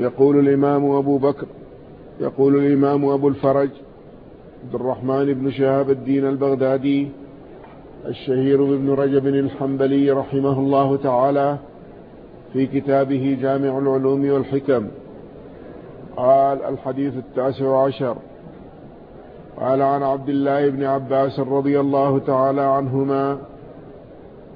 يقول الإمام أبو بكر يقول الإمام أبو الفرج عبد الرحمن بن شهاب الدين البغدادي الشهير بن رجب الحنبلي رحمه الله تعالى في كتابه جامع العلوم والحكم. قال الحديث التاسع عشر قال عن عبد الله بن عباس رضي الله تعالى عنهما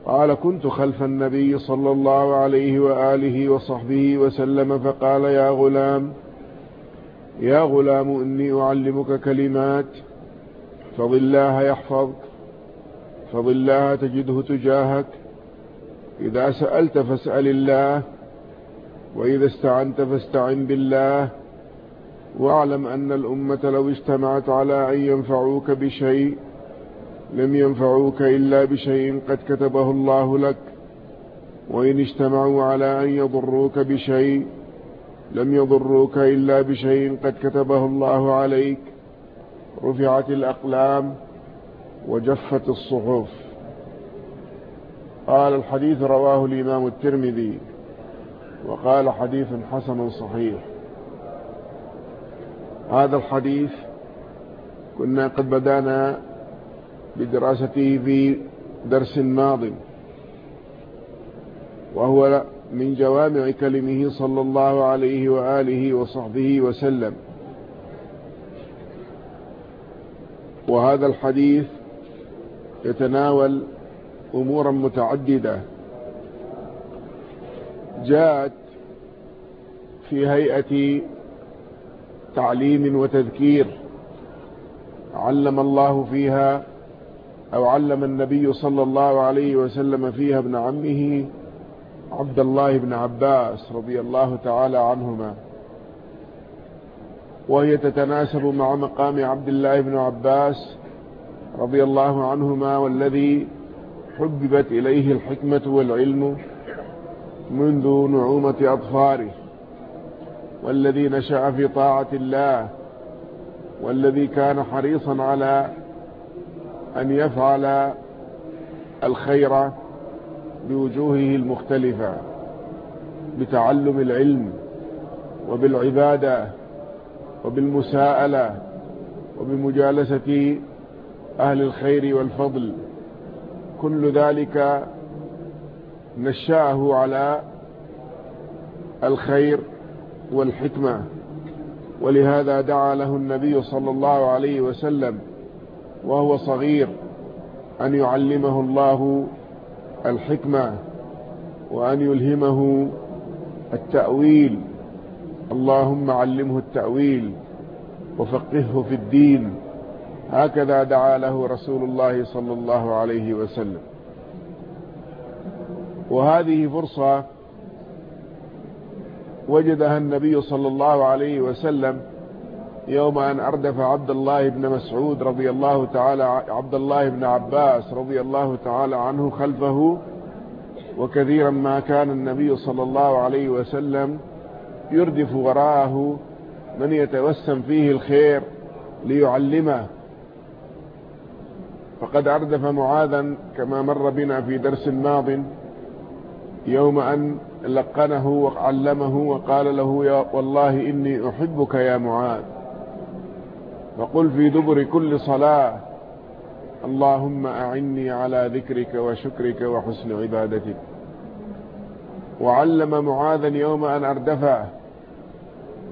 قال كنت خلف النبي صلى الله عليه وآله وصحبه وسلم فقال يا غلام يا غلام إني أعلمك كلمات فضل الله يحفظك فضل الله تجده تجاهك إذا سألت فاسأل الله وإذا استعنت فاستعن بالله واعلم أن الأمة لو اجتمعت على أن ينفعوك بشيء لم ينفعوك إلا بشيء قد كتبه الله لك. وإن اجتمعوا على أن يضروك بشيء لم يضروك إلا بشيء قد كتبه الله عليك. رفعت الأقلام وجفت الصحف. قال الحديث رواه الإمام الترمذي وقال حديث حسن صحيح. هذا الحديث كنا قد بدأنا بدراسته في درس ماض وهو من جوامع كلمه صلى الله عليه وآله وصحبه وسلم. وهذا الحديث يتناول أمورا متعددة. جاءت في هيئة تعليم وتذكير علم الله فيها أو علم النبي صلى الله عليه وسلم فيها ابن عمه عبد الله بن عباس رضي الله تعالى عنهما. وهي تتناسب مع مقام عبد الله بن عباس رضي الله عنهما والذي حببت إليه الحكمة والعلم منذ نعومة أطفاره والذي نشأ في طاعة الله والذي كان حريصا على أن يفعل الخير بوجوهه المختلفة بتعلم العلم وبالعبادة وبالمساءلة وبمجالسة أهل الخير والفضل. كل ذلك نشأه على الخير والحكمة ولهذا دعا له النبي صلى الله عليه وسلم وهو صغير أن يعلمه الله الحكمة وأن يلهمه التأويل. اللهم علمه التأويل وفقهه في الدين. هكذا دعا له رسول الله صلى الله عليه وسلم. وهذه فرصة وجدها النبي صلى الله عليه وسلم يوم أن أردف عبد الله بن مسعود رضي الله تعالى عبد الله بن عباس رضي الله تعالى عنه خلفه وكثيرا ما كان النبي صلى الله عليه وسلم يردف وراءه من يتوسم فيه الخير ليعلمه. فقد أردف معاذا كما مر بنا في درس ماض يوم أن لقنه وعلمه وقال له يا والله إني أحبك يا معاذ. فقل في دبر كل صلاة اللهم أعني على ذكرك وشكرك وحسن عبادتك. وعلم معاذا يوم أن أردفه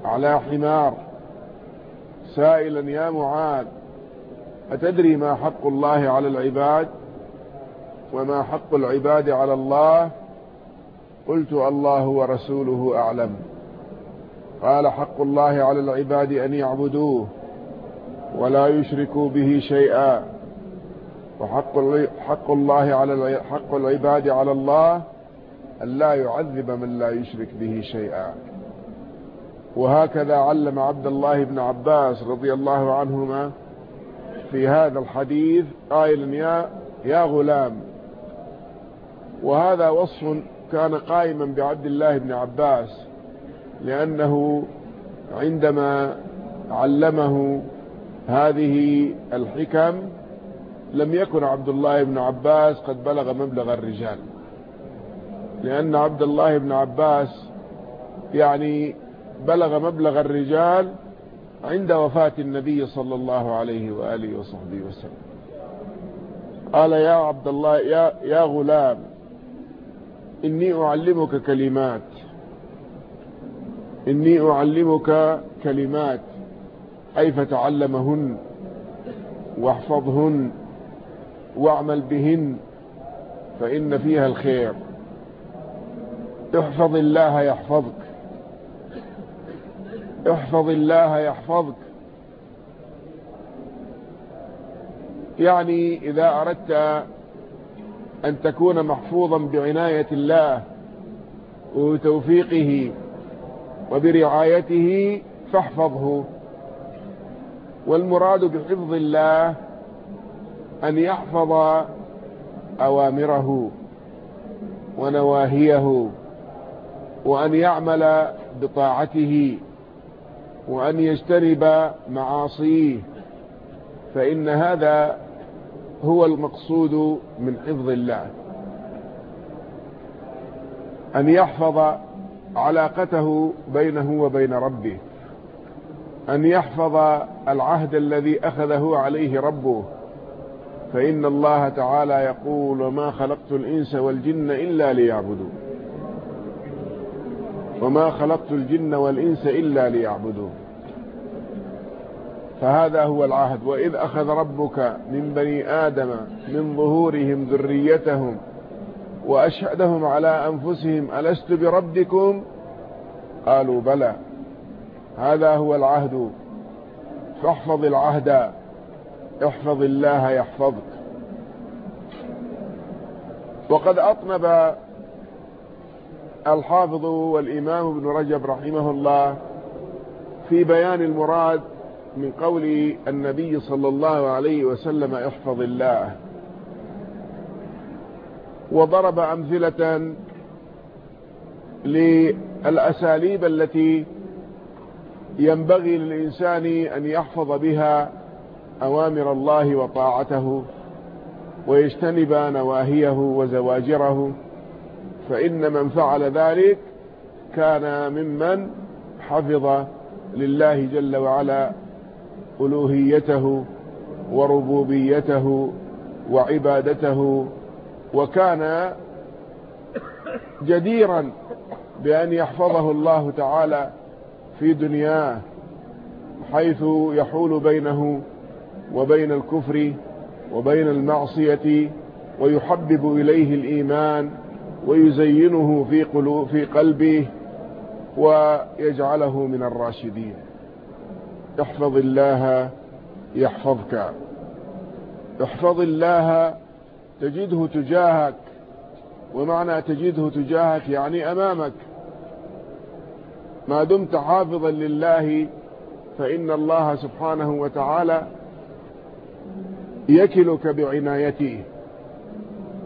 على حمار. سائلا يا معاذ أتدري ما حق الله على العباد وما حق العباد على الله؟ قلت الله ورسوله أعلم. قال حق الله على العباد أن يعبدوه. ولا يشركوا به شيئا. وحق حق الله على حق العباد على الله أن لا يعذب من لا يشرك به شيئا. وهكذا علم عبد الله بن عباس رضي الله عنهما في هذا الحديث قائلا يا يا غلام وهذا وصف كان قائما بعبد الله بن عباس لأنه عندما علمه هذه الحكم لم يكن عبد الله بن عباس قد بلغ مبلغ الرجال. لأن عبد الله بن عباس يعني بلغ مبلغ الرجال عند وفاة النبي صلى الله عليه وآله وصحبه وسلم. قال يا عبد الله يا, يا غلام إني أعلمك كلمات. إني أعلمك كلمات. أي فتعلمهن واحفظهن واعمل بهن فإن فيها الخير. احفظ الله يحفظك. احفظ الله يحفظك. يعني إذا أردت أن تكون محفوظا بعناية الله وتوفيقه وبرعايته فاحفظه. والمراد بحفظ الله أن يحفظ أوامره ونواهيه وأن يعمل بطاعته وأن يجتنب معاصيه فإن هذا هو المقصود من حفظ الله. أن يحفظ علاقته بينه وبين ربه. أن يحفظ العهد الذي أخذه عليه ربه. فإن الله تعالى يقول وما خلقت الإنس والجن إلا ليعبدون وما خلقت الجن والإنس إلا ليعبدون فهذا هو العهد. وإذ أخذ ربك من بني آدم من ظهورهم ذريتهم وأشهدهم على أنفسهم ألست بربكم؟ قالوا بلى. هذا هو العهد. فاحفظ العهد. احفظ الله يحفظك. وقد أطنب الحافظ والإمام ابن رجب رحمه الله في بيان المراد من قول النبي صلى الله عليه وسلم احفظ الله. وضرب أمثلة للأساليب التي ينبغي للإنسان أن يحفظ بها أوامر الله وطاعته ويجتنب نواهيه وزواجره فإن من فعل ذلك كان ممن حفظ لله جل وعلا ألوهيته وربوبيته وعبادته وكان جديرا بأن يحفظه الله تعالى في دنياه حيث يحول بينه وبين الكفر وبين المعصية ويحبب إليه الإيمان ويزينه في, قلوب في قلبه ويجعله من الراشدين. احفظ الله يحفظك. احفظ الله تجده تجاهك ومعنى تجده تجاهك يعني أمامك. ما دمت حافظا لله فإن الله سبحانه وتعالى يكلك بعنايته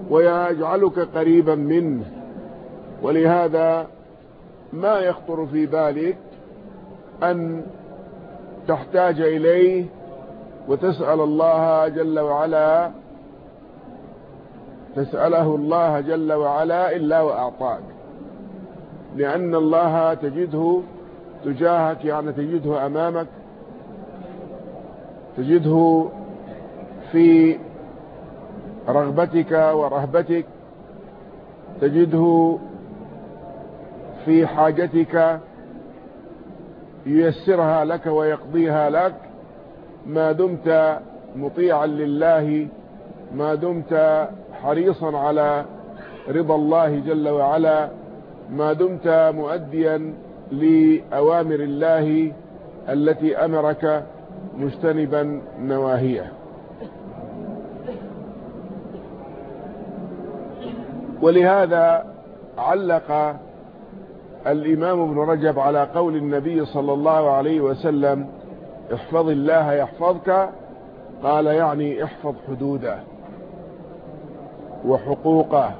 ويجعلك قريبا منه. ولهذا ما يخطر في بالك أن تحتاج إليه وتسأل الله جل وعلا تسأله الله جل وعلا إلا وأعطاك. لأن الله تجده تجاهك يعني تجده أمامك تجده في رغبتك ورهبتك تجده في حاجتك ييسرها لك ويقضيها لك. ما دمت مطيعا لله ما دمت حريصا على رضا الله جل وعلا ما دمت مؤديا لأوامر الله التي أمرك مجتنبا نواهيه. ولهذا علق الإمام ابن رجب على قول النبي صلى الله عليه وسلم احفظ الله يحفظك قال يعني احفظ حدوده وحقوقه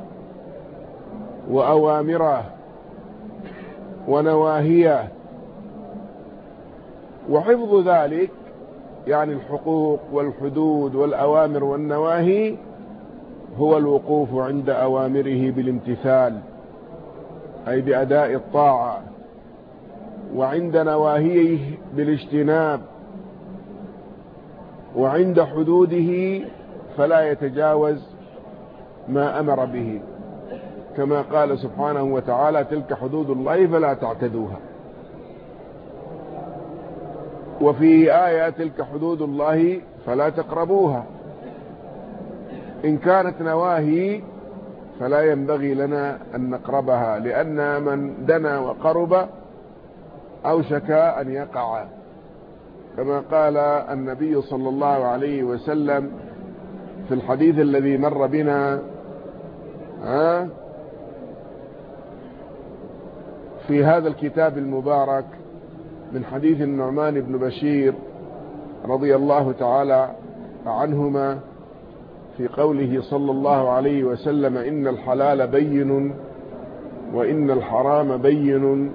وأوامره ونواهيه. وحفظ ذلك يعني الحقوق والحدود والأوامر والنواهي هو الوقوف عند أوامره بالامتثال أي بأداء الطاعة وعند نواهيه بالاجتناب وعند حدوده فلا يتجاوز ما أمر به. كما قال سبحانه وتعالى تلك حدود الله فلا تعتدوها. وفي آية تلك حدود الله فلا تقربوها. إن كانت نواهي فلا ينبغي لنا أن نقربها لأن من دنا وقرب أوشك أن يقع. كما قال النبي صلى الله عليه وسلم في الحديث الذي مر بنا في هذا الكتاب المبارك من حديث النعمان بن بشير رضي الله تعالى عنهما في قوله صلى الله عليه وسلم إن الحلال بين وإن الحرام بين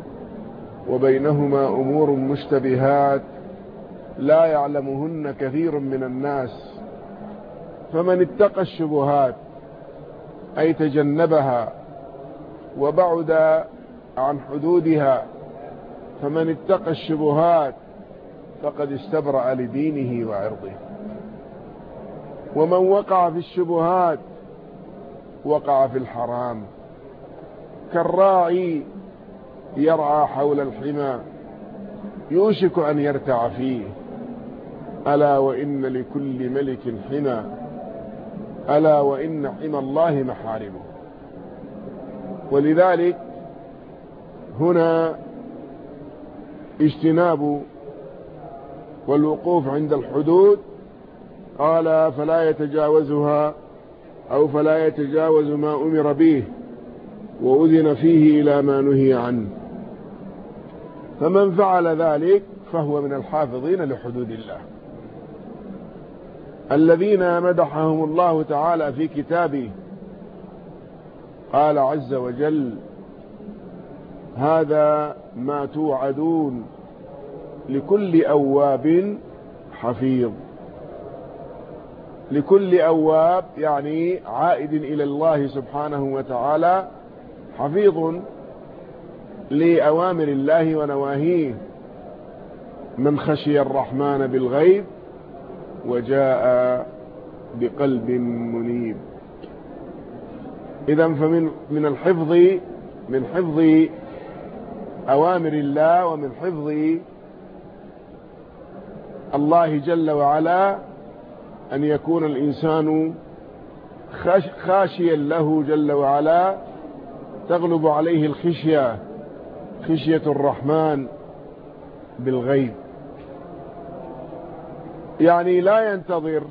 وبينهما أمور مشتبهات لا يعلمهن كثير من الناس فمن اتقى الشبهات أي تجنبها وبعد عن حدودها فمن اتقى الشبهات فقد استبرأ لدينه وعرضه. ومن وقع في الشبهات وقع في الحرام. كالراعي يرعى حول الحمى يوشك أن يرتع فيه. ألا وإن لكل ملك حمى ألا وإن حمى الله محارمه. ولذلك هنا اجتناب والوقوف عند الحدود قال فلا يتجاوزها أو فلا يتجاوز ما أمر به وأذن فيه إلى ما نهي عنه. فمن فعل ذلك فهو من الحافظين لحدود الله. الذين مدحهم الله تعالى في كتابه قال عز وجل هذا ما توعدون لكل أواب حفيظ. لكل أواب يعني عائد إلى الله سبحانه وتعالى حفيظ لأوامر الله ونواهيه. من خشي الرحمن بالغيب وجاء بقلب منيب. إذا فمن من الحفظ من حفظ أوامر الله ومن حفظ الله جل وعلا أن يكون الإنسان خاشيا له جل وعلا تغلب عليه الخشية خشية الرحمن بالغيب. يعني لا ينتظر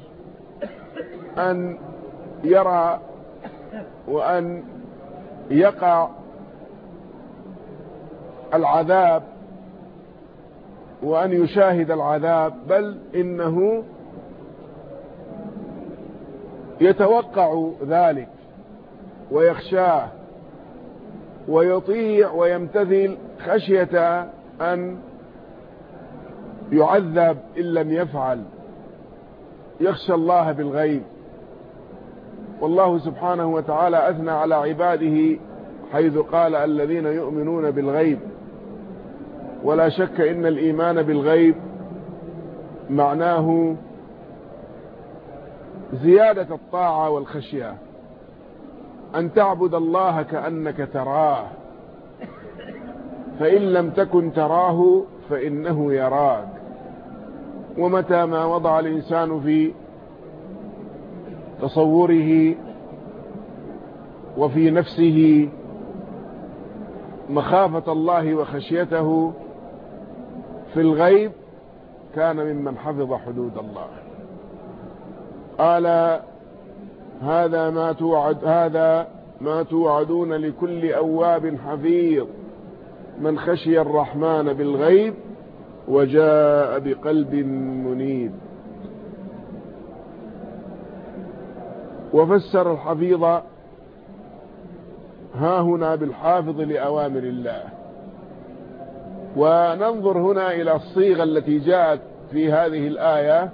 أن يرى وأن يقع العذاب وأن يشاهد العذاب بل إنه يتوقع ذلك ويخشاه ويطيع ويمتثل خشية أن يعذب إن لم يفعل. يخشى الله بالغيب. والله سبحانه وتعالى أثنى على عباده حيث قال الذين يؤمنون بالغيب. ولا شك إن الإيمان بالغيب معناه زيادة الطاعة والخشية. أن تعبد الله كأنك تراه. فإن لم تكن تراه فإنه يراك. ومتى ما وضع الإنسان في تصوره وفي نفسه مخافة الله وخشيته في الغيب كان ممن حفظ حدود الله. قال هذا ما توعد هذا ما توعدون لكل أواب حفيظ من خشي الرحمن بالغيب وجاء بقلب منيب. وفسر الحفيظ ها هنا بالحافظ لأوامر الله. وننظر هنا إلى الصيغة التي جاءت في هذه الآية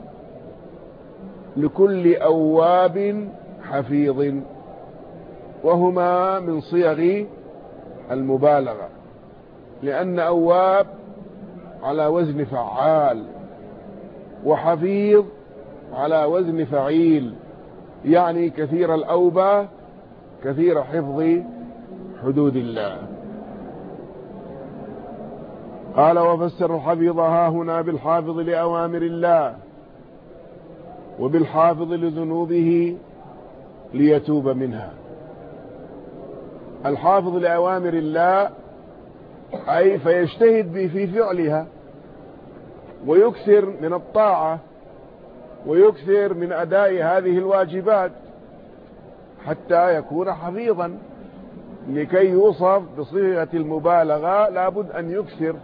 لكل أواب حفيظ وهما من صيغ المبالغة لأن أواب على وزن فعال وحفيظ على وزن فعيل يعني كثير الأوبة كثير حفظ حدود الله. قال وفسر الحفيظ ها هنا بالحافظ لأوامر الله وبالحافظ لذنوبه ليتوب منها. الحافظ لأوامر الله أي فيجتهد في فعلها ويكثر من الطاعة ويكثر من أداء هذه الواجبات حتى يكون حفيظا لكي يوصف بصيغة المبالغة لابد أن يكثر.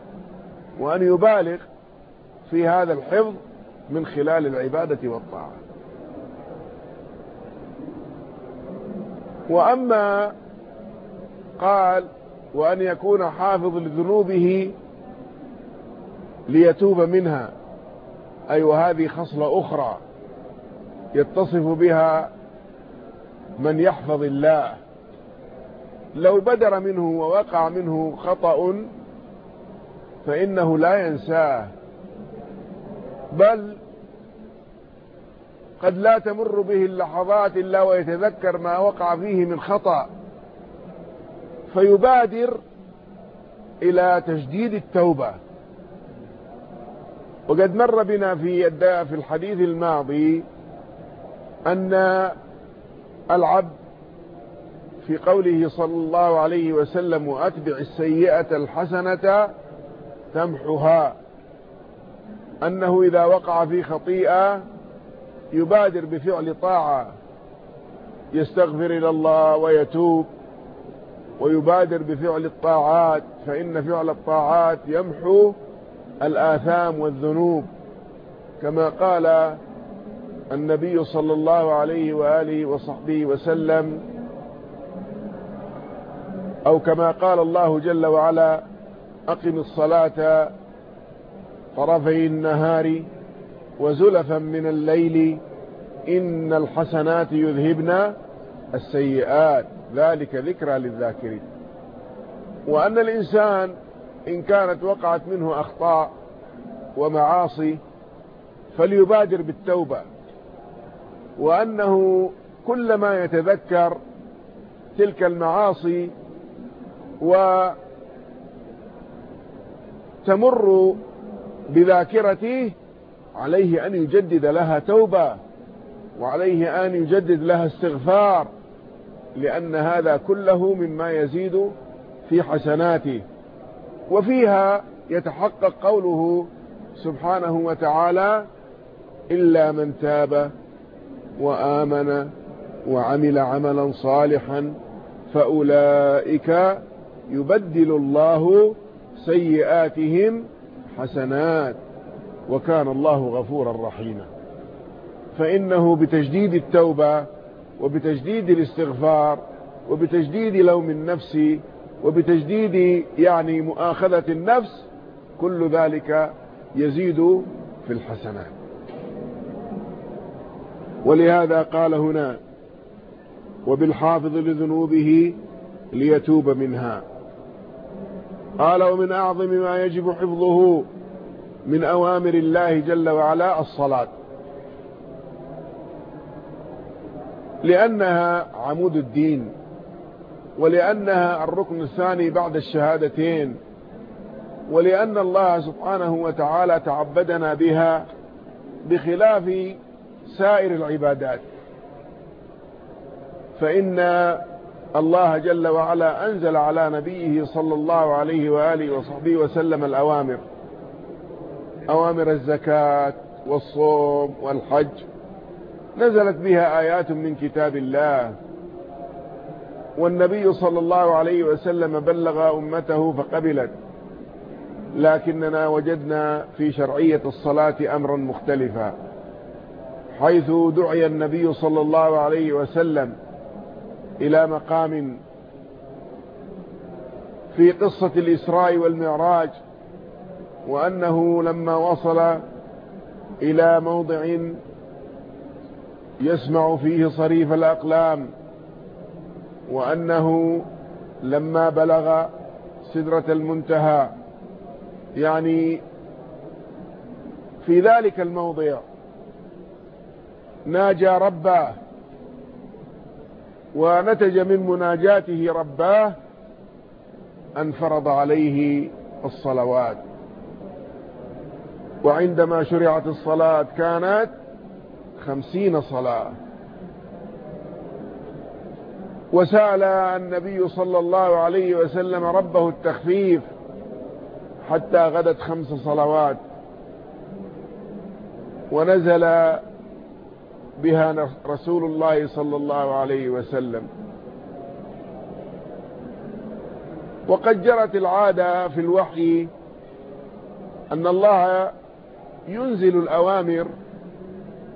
وأن يبالغ في هذا الحفظ من خلال العبادة والطاعة. وأما قال وأن يكون حافظ لذنوبه ليتوب منها أي أيوة وهذه خصلة أخرى يتصف بها من يحفظ الله. لو بدر منه ووقع منه خطأ فإنه لا ينساه. بل قد لا تمر به اللحظات إلا ويتذكر ما وقع فيه من خطأ. فيبادر إلى تجديد التوبة. وقد مر بنا في في الحديث الماضي أن العبد في قوله صلى الله عليه وسلم وأتبع السيئة الحسنة تمحها أنه إذا وقع في خطيئة يبادر بفعل طاعة يستغفر إلى الله ويتوب ويبادر بفعل الطاعات فإن فعل الطاعات يمحو الآثام والذنوب. كما قال النبي صلى الله عليه وآله وصحبه وسلم أو كما قال الله جل وعلا أقم الصلاة طرفي النهار وزلفا من الليل إن الحسنات يذهبن السيئات. ذلك ذكرى للذاكرين. وأن الإنسان إن كانت وقعت منه أخطاء ومعاصي فليبادر بالتوبة. وأنه كلما يتذكر تلك المعاصي وتمر بذاكرته عليه أن يجدد لها توبة وعليه أن يجدد لها استغفار لأن هذا كله مما يزيد في حسناته. وفيها يتحقق قوله سبحانه وتعالى إلا من تاب وآمن وعمل عملا صالحا فأولئك يبدل الله سيئاتهم حسنات وكان الله غفورا رحيما. فإنه بتجديد التوبة وبتجديد الاستغفار وبتجديد لوم النفس وبتجديد يعني مؤاخذة النفس كل ذلك يزيد في الحسنات. ولهذا قال هنا وبالحافظ لذنوبه ليتوب منها قال ومن أعظم ما يجب حفظه من أوامر الله جل وعلا الصلاة. لأنها عمود الدين ولأنها الركن الثاني بعد الشهادتين ولأن الله سبحانه وتعالى تعبدنا بها بخلاف سائر العبادات. فإن الله جل وعلا أنزل على نبيه صلى الله عليه وآله وصحبه وسلم الأوامر. أوامر الزكاة والصوم والحج. نزلت بها آيات من كتاب الله. والنبي صلى الله عليه وسلم بلغ أمته فقبلت. لكننا وجدنا في شرعية الصلاة أمرا مختلفا. حيث دعي النبي صلى الله عليه وسلم إلى مقام في قصة الإسراء والمعراج وأنه لما وصل إلى موضع يسمع فيه صريف الأقلام وأنه لما بلغ سدرة المنتهى يعني في ذلك الموضع ناجى رباه ونتج من مناجاته رباه أن فرض عليه الصلوات. وعندما شرعت الصلاة كانت خمسين صلاة. وسأل النبي صلى الله عليه وسلم ربه التخفيف حتى غدت خمس صلوات. ونزل بها رسول الله صلى الله عليه وسلم. وقد جرت العادة في الوحي أن الله ينزل الأوامر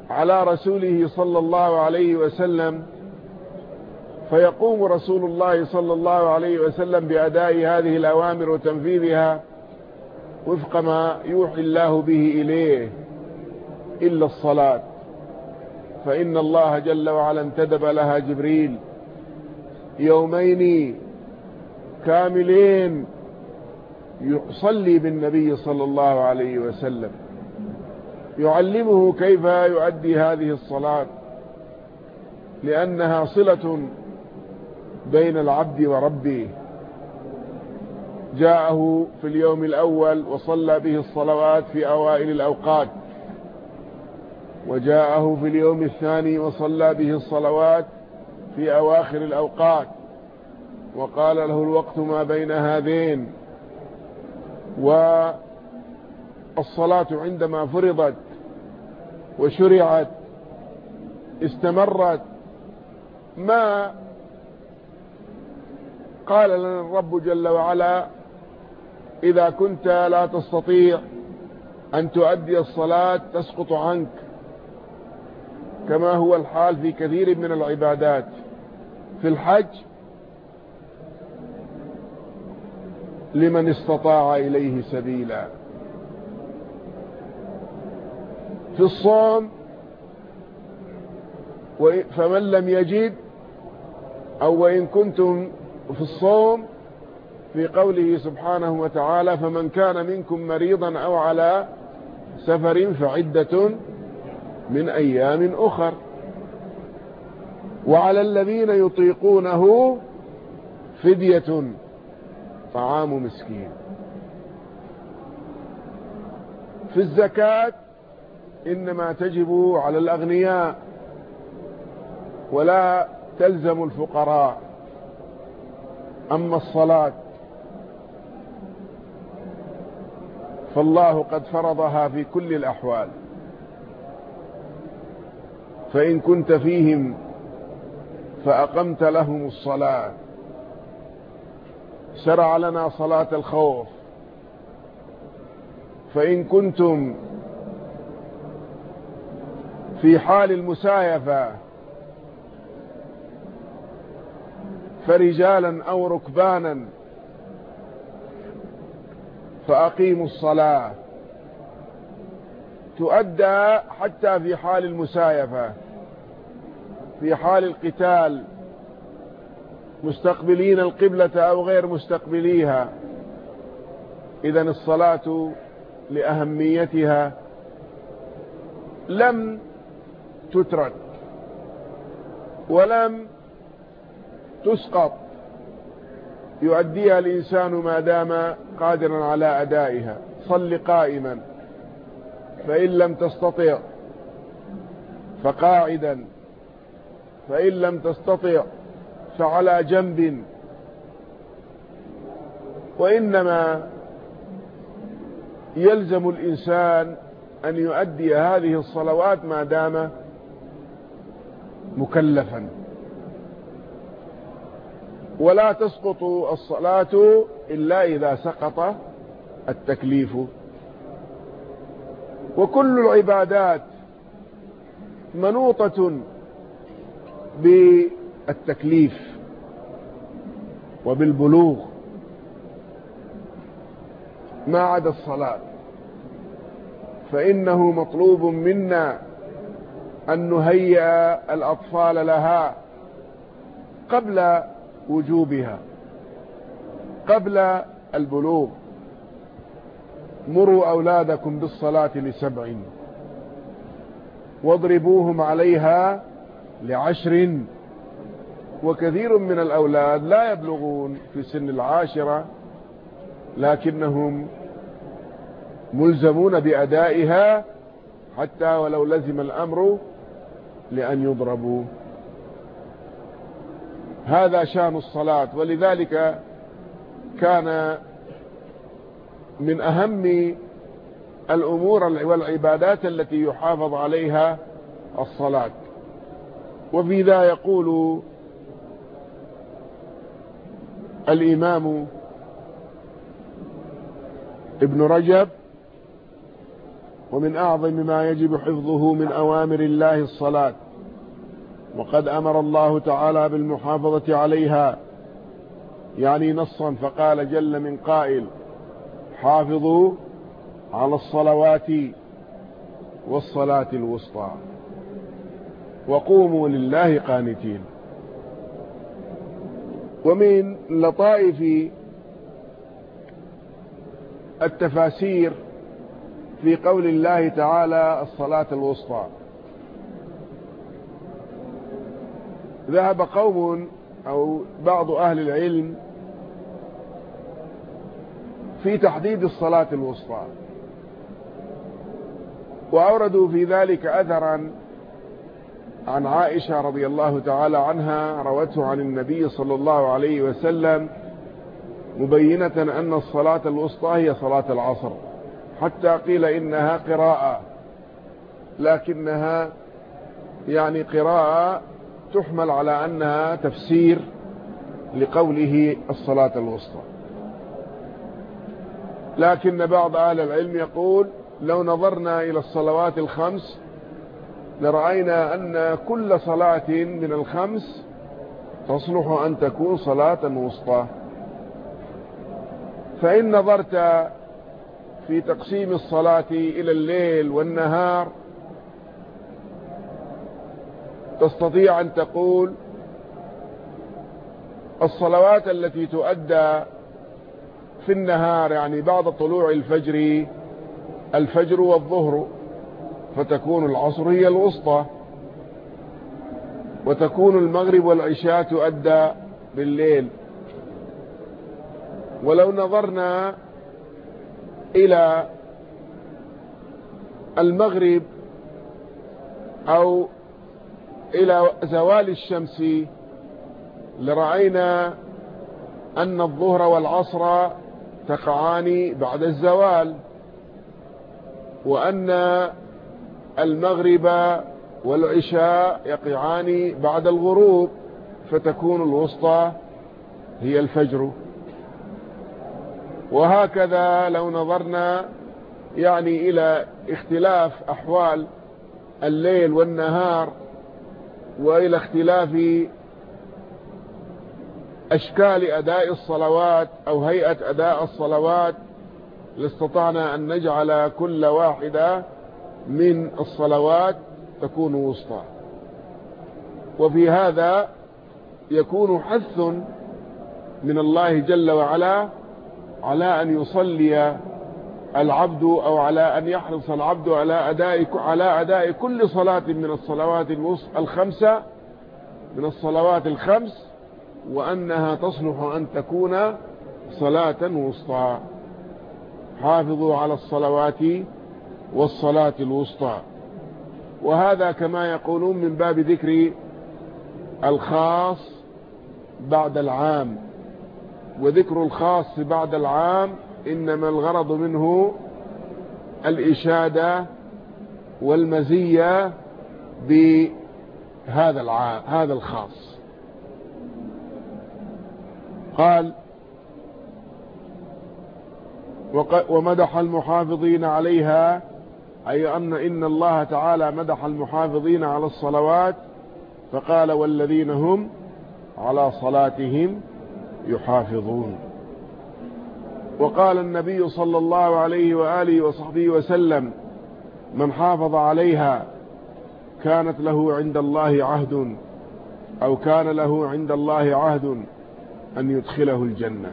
على رسوله صلى الله عليه وسلم فيقوم رسول الله صلى الله عليه وسلم بأداء هذه الأوامر وتنفيذها وفق ما يوحي الله به إليه إلا الصلاة. فإن الله جل وعلا انتدب لها جبريل. يومين كاملين يصلي بالنبي صلى الله عليه وسلم. يعلمه كيف يؤدي هذه الصلاة. لأنها صلة بين العبد وربه. جاءه في اليوم الأول وصلى به الصلوات في أوائل الأوقات. وجاءه في اليوم الثاني وصلى به الصلوات في أواخر الأوقات. وقال له الوقت ما بين هذين. والصلاة عندما فرضت وشرعت استمرت ما قال لنا الرب جل وعلا إذا كنت لا تستطيع أن تؤدي الصلاة تسقط عنك. كما هو الحال في كثير من العبادات. في الحج لمن استطاع إليه سبيلا. في الصوم فمن لم يجد أو وإن كنتم في الصوم في قوله سبحانه وتعالى فمن كان منكم مريضا أو على سفر فعدة من أيام أخر. وعلى الذين يطيقونه فدية طعام مسكين. في الزكاة إنما تجب على الأغنياء ولا تلزم الفقراء. أما الصلاة فالله قد فرضها في كل الأحوال. فإن كنت فيهم فأقمت لهم الصلاة. شرع لنا صلاة الخوف. فإن كنتم في حال المسايفة فرجالا أو ركبانا فأقيموا الصلاة. تؤدى حتى في حال المسايفة في حال القتال مستقبلين القبلة أو غير مستقبليها. إذا الصلاة لأهميتها لم تترك ولم تسقط. يؤديها الإنسان ما دام قادرا على أدائها. صل قائما. فإن لم تستطع فقاعدا فإن لم تستطع فعلى جنب. وإنما يلزم الإنسان أن يؤدي هذه الصلوات ما دام مكلفا. ولا تسقط الصلاة إلا إذا سقط التكليف. وكل العبادات منوطة بالتكليف وبالبلوغ ما عدا الصلاة. فإنه مطلوب منا أن نهيئ الأطفال لها قبل وجوبها قبل البلوغ. مروا أولادكم بالصلاة لسبع واضربوهم عليها لعشر وكثير من الأولاد لا يبلغون في سن العاشرة لكنهم ملزمون بأدائها حتى ولو لزم الأمر لأن يضربوا. هذا شان الصلاة ولذلك كان من أهم الأمور والعبادات التي يحافظ عليها الصلاة. وفي ذا يقول الإمام ابن رجب ومن أعظم ما يجب حفظه من أوامر الله الصلاة. وقد أمر الله تعالى بالمحافظة عليها يعني نصا فقال جل من قائل حافظوا على الصلوات والصلاة الوسطى. وقوموا لله قانتين. ومن لطائف التفاسير في قول الله تعالى الصلاة الوسطى. ذهب قوم أو بعض أهل العلم في تحديد الصلاة الوسطى. وأوردوا في ذلك أثرا عن عائشة رضي الله تعالى عنها روته عن النبي صلى الله عليه وسلم مبينة أن الصلاة الوسطى هي صلاة العصر. حتى قيل إنها قراءة لكنها يعني قراءة تحمل على أنها تفسير لقوله الصلاة الوسطى. لكن بعض أهل العلم يقول لو نظرنا إلى الصلوات الخمس لرأينا أن كل صلاة من الخمس تصلح أن تكون صلاة وسطى. فإن نظرت في تقسيم الصلاة إلى الليل والنهار تستطيع أن تقول الصلوات التي تؤدى في النهار يعني بعد طلوع الفجر الفجر والظهر فتكون العصر هي الوسطى. وتكون المغرب والعشاء تؤدى بالليل. ولو نظرنا إلى المغرب أو إلى زوال الشمس لرأينا أن الظهر والعصر تقعان بعد الزوال وأن المغرب والعشاء يقعان بعد الغروب فتكون الوسطى هي الفجر. وهكذا لو نظرنا يعني إلى اختلاف أحوال الليل والنهار وإلى اختلاف أشكال أداء الصلوات أو هيئة أداء الصلوات لاستطعنا أن نجعل كل واحدة من الصلوات تكون وسطى. وفي هذا يكون حث من الله جل وعلا على أن يصلي العبد أو على أن يحرص العبد على أداء على أداء كل صلاة من الصلوات الخمسة من الصلوات الخمس وأنها تصلح أن تكون صلاة وسطى. حافظوا على الصلوات والصلاة الوسطى. وهذا كما يقولون من باب ذكر الخاص بعد العام. وذكر الخاص بعد العام إنما الغرض منه الإشادة والمزية بهذا العام هذا الخاص. قال ومدح المحافظين عليها أي أن إن الله تعالى مدح المحافظين على الصلوات فقال والذين هم على صلاتهم يحافظون. وقال النبي صلى الله عليه وآله وصحبه وسلم من حافظ عليها كانت له عند الله عهد أو كان له عند الله عهد أن يدخله الجنة.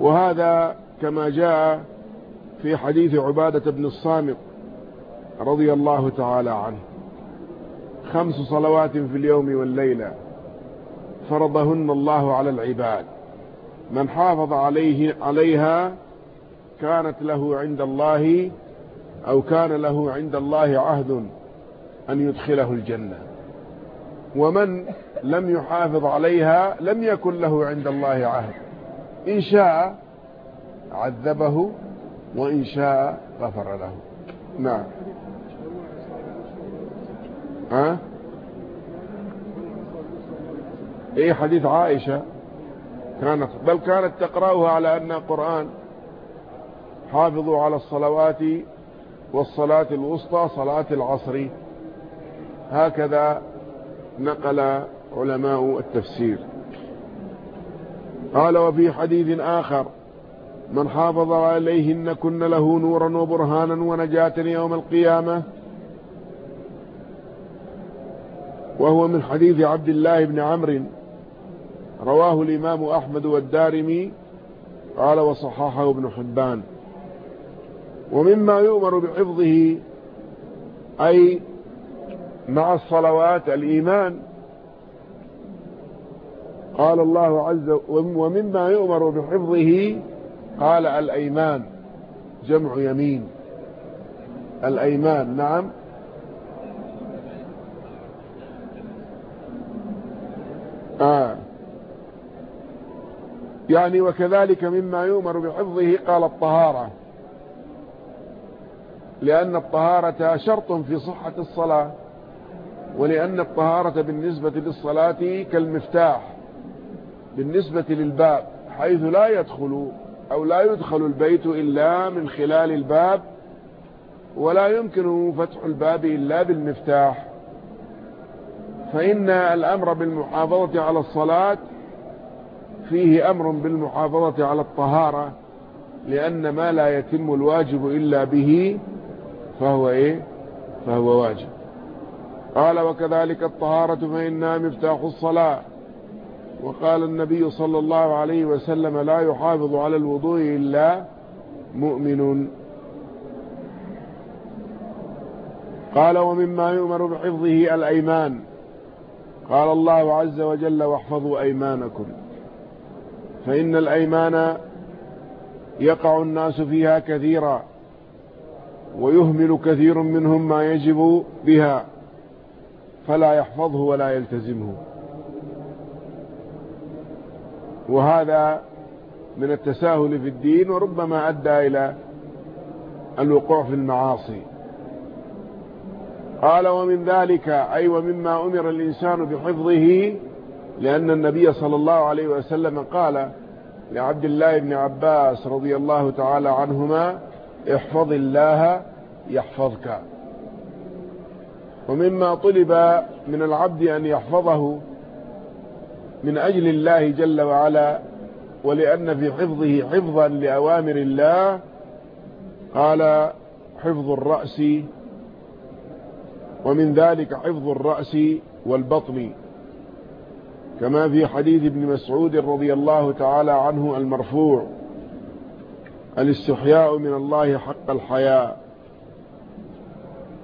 وهذا كما جاء في حديث عبادة بن الصامت رضي الله تعالى عنه. خمس صلوات في اليوم والليلة فرضهن الله على العباد. من حافظ عليه عليها كانت له عند الله أو كان له عند الله عهد أن يدخله الجنة. ومن لم يحافظ عليها لم يكن له عند الله عهد. إن شاء عذبه وإن شاء غفر له. نعم. ها؟ إيه حديث عائشة؟ كانت بل كانت تقرأها على أنها قرآن حافظوا على الصلوات والصلاة الوسطى صلاة العصر. هكذا نقل علماء التفسير. قال وفي حديث آخر من حافظ عليهن كن له نورا وبرهانا ونجاة يوم القيامة وهو من حديث عبد الله بن عمرو رواه الإمام أحمد والدارمي قال وصححه ابن حبان ومما يؤمر بحفظه أي مع الصلوات الإيمان قال الله عز ومما يؤمر بحفظه قال الأيمان جمع يمين. الأيمان نعم. آه. يعني وكذلك مما يؤمر بحفظه قال الطهارة. لأن الطهارة شرط في صحة الصلاة ولأن الطهارة بالنسبة للصلاة كالمفتاح. بالنسبة للباب حيث لا يدخل أو لا يدخل البيت إلا من خلال الباب ولا يمكن فتح الباب إلا بالمفتاح. فإن الأمر بالمحافظة على الصلاة فيه أمر بالمحافظة على الطهارة لأن ما لا يتم الواجب إلا به فهو إيه؟ فهو واجب. قال وكذلك الطهارة فإنها مفتاح الصلاة. وقال النبي صلى الله عليه وسلم لا يحافظ على الوضوء إلا مؤمن. قال ومما يؤمر بحفظه الأيمان. قال الله عز وجل واحفظوا أيمانكم. فإن الأيمان يقع الناس فيها كثيرا ويهمل كثير منهم ما يجب بها فلا يحفظه ولا يلتزمه. وهذا من التساهل في الدين وربما أدى إلى الوقوع في المعاصي. قال ومن ذلك أي ومما أمر الإنسان بحفظه لأن النبي صلى الله عليه وسلم قال لعبد الله بن عباس رضي الله تعالى عنهما احفظ الله يحفظك ومما طلب من العبد أن يحفظه من أجل الله جل وعلا ولأن في حفظه حفظا لأوامر الله قال حفظ الرأس ومن ذلك حفظ الرأس والبطن. كما في حديث ابن مسعود رضي الله تعالى عنه المرفوع الاستحياء من الله حق الحياء.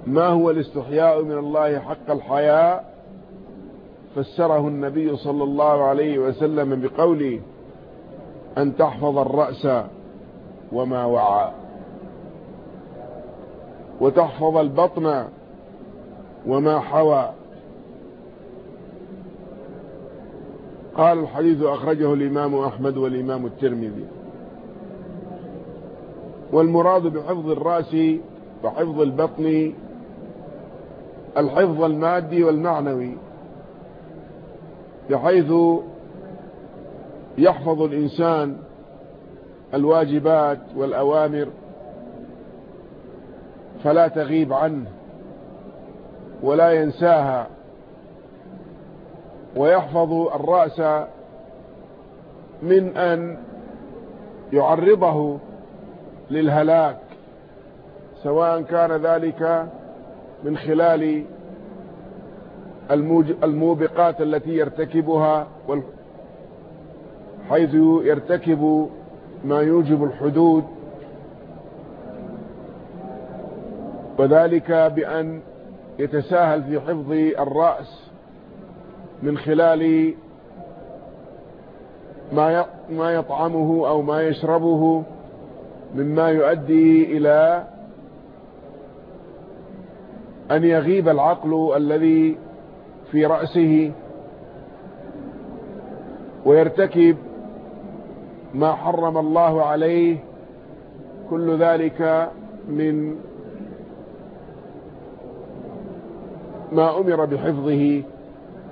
ما هو الاستحياء من الله حق الحياء؟ فسره النبي صلى الله عليه وسلم بقوله أن تحفظ الرأس وما وعى وتحفظ البطن وما حوى. قال الحديث أخرجه الإمام أحمد والإمام الترمذي. والمراد بحفظ الرأس وحفظ البطن الحفظ المادي والمعنوي. بحيث يحفظ الإنسان الواجبات والأوامر فلا تغيب عنه ولا ينساها ويحفظ الرأس من أن يعرضه للهلاك سواء كان ذلك من خلال الموبقات التي يرتكبها حيث يرتكب ما يوجب الحدود. وذلك بأن يتساهل في حفظ الرأس من خلال ما يطعمه أو ما يشربه مما يؤدي إلى أن يغيب العقل الذي في رأسه ويرتكب ما حرم الله عليه كل ذلك من ما أمر بحفظه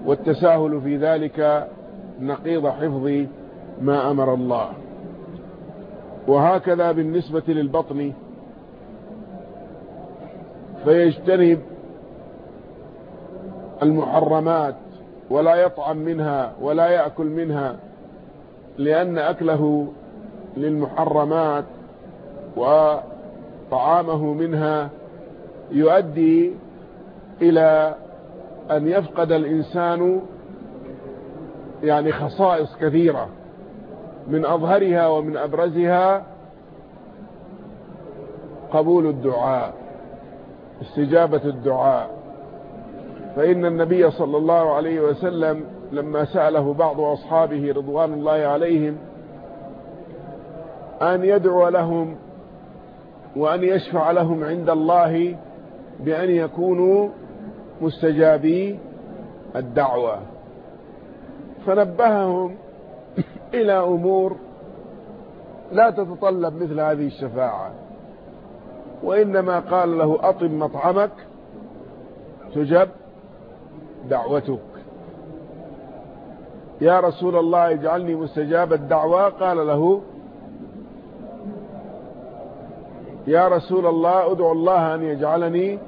والتساهل في ذلك نقيض حفظ ما أمر الله. وهكذا بالنسبة للبطن فيجتنب المحرمات ولا يطعم منها ولا يأكل منها لأن أكله للمحرمات وطعامه منها يؤدي إلى أن يفقد الإنسان يعني خصائص كثيرة من أظهرها ومن أبرزها قبول الدعاء استجابة الدعاء. فإن النبي صلى الله عليه وسلم لما سأله بعض أصحابه رضوان الله عليهم أن يدعو لهم وأن يشفع لهم عند الله بأن يكونوا مستجابي الدعوة. فنبههم إلى أمور لا تتطلب مثل هذه الشفاعة. وإنما قال له أطب مطعمك تجب دعوتك. يا رسول الله اجعلني مستجاب الدعوة. قال له يا رسول الله ادعو الله أن يجعلني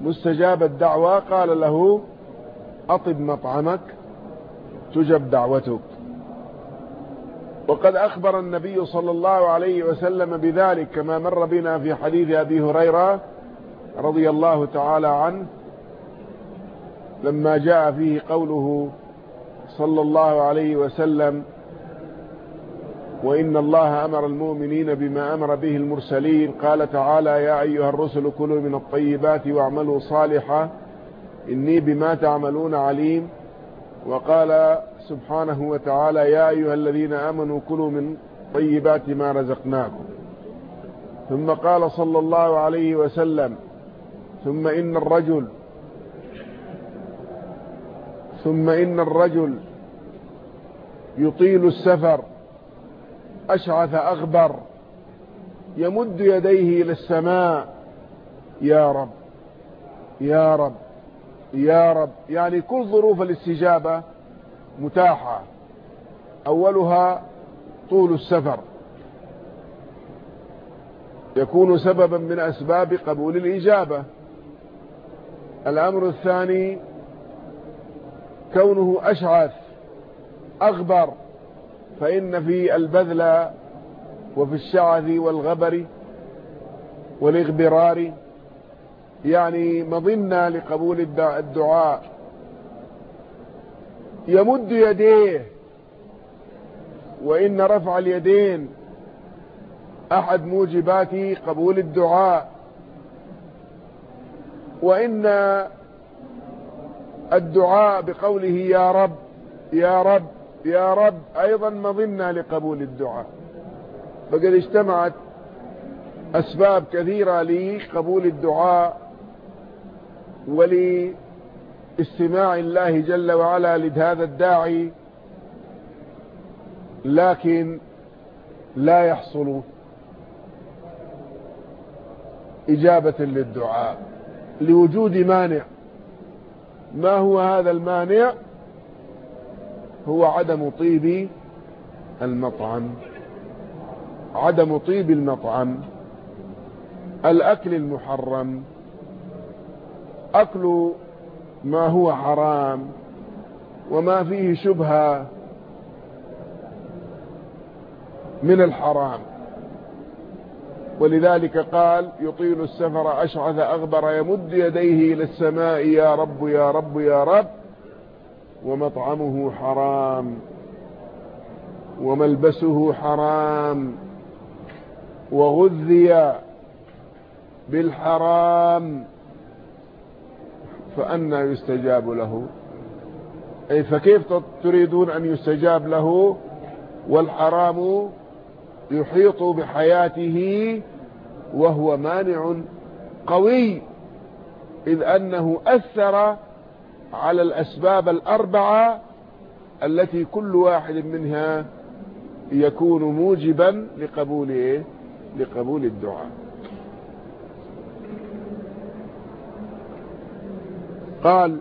مستجاب الدعوة. قال له أطب مطعمك تجب دعوتك. وقد أخبر النبي صلى الله عليه وسلم بذلك كما مر بنا في حديث أبي هريرة رضي الله تعالى عنه. لما جاء فيه قوله صلى الله عليه وسلم وإن الله أمر المؤمنين بما أمر به المرسلين قال تعالى يا أيها الرسل كلوا من الطيبات واعملوا صالحا إني بما تعملون عليم. وقال سبحانه وتعالى يا أيها الذين آمنوا كلوا من طيبات ما رزقناكم. ثم قال صلى الله عليه وسلم ثم إن الرجل ثم إن الرجل يطيل السفر أشعث أغبر يمد يديه إلى السماء يا رب يا رب يا رب. يعني كل ظروف الاستجابة متاحة. أولها طول السفر. يكون سببا من أسباب قبول الإجابة. الأمر الثاني كونه أشعث أغبر فإن في البذل وفي الشعث والغبر والإغبرار يعني مظنة لقبول الدعاء. يمد يديه وإن رفع اليدين أحد موجبات قبول الدعاء. وإن الدعاء بقوله يا رب يا رب يا رب أيضا مظنة لقبول الدعاء. فقد اجتمعت أسباب كثيرة لقبول الدعاء ولاستماع الله جل وعلا لهذا الداعي لكن لا يحصل إجابة للدعاء لوجود مانع. ما هو هذا المانع؟ هو عدم طيب المطعم. عدم طيب المطعم. الأكل المحرم. أكل ما هو حرام وما فيه شبهة من الحرام. ولذلك قال يطيل السفر أشعث أغبر يمد يديه إلى السماء يا رب يا رب يا رب. ومطعمه حرام. وملبسه حرام. وغذي بالحرام. فأنا يستجاب له. أي فكيف تريدون أن يستجاب له؟ والحرام يحيط بحياته وهو مانع قوي إذ أنه أثر على الأسباب الأربعة التي كل واحد منها يكون موجبا لقبول إيه؟ لقبول الدعاء قال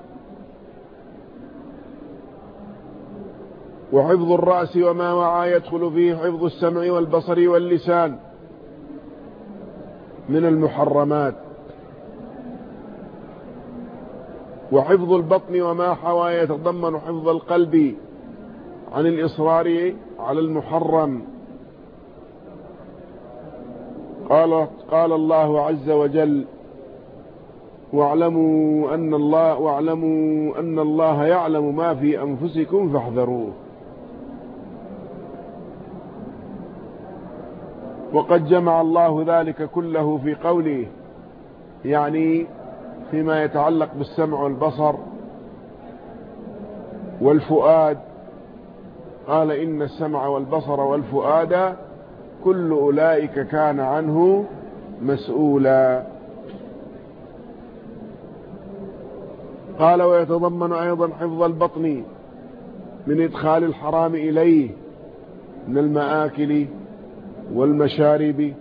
وحفظ الرأس وما وعى يدخل فيه حفظ السمع والبصر واللسان من المحرمات. وحفظ البطن وما حوى يتضمن حفظ القلب عن الإصرار على المحرم. قال, قال الله عز وجل واعلموا أن الله واعلموا أن الله يعلم ما في أنفسكم فاحذروه. وقد جمع الله ذلك كله في قوله يعني فيما يتعلق بالسمع والبصر والفؤاد. قال إن السمع والبصر والفؤاد كل أولئك كان عنه مسؤولا. قال ويتضمن أيضا حفظ البطن من إدخال الحرام إليه من المآكل والمشارب.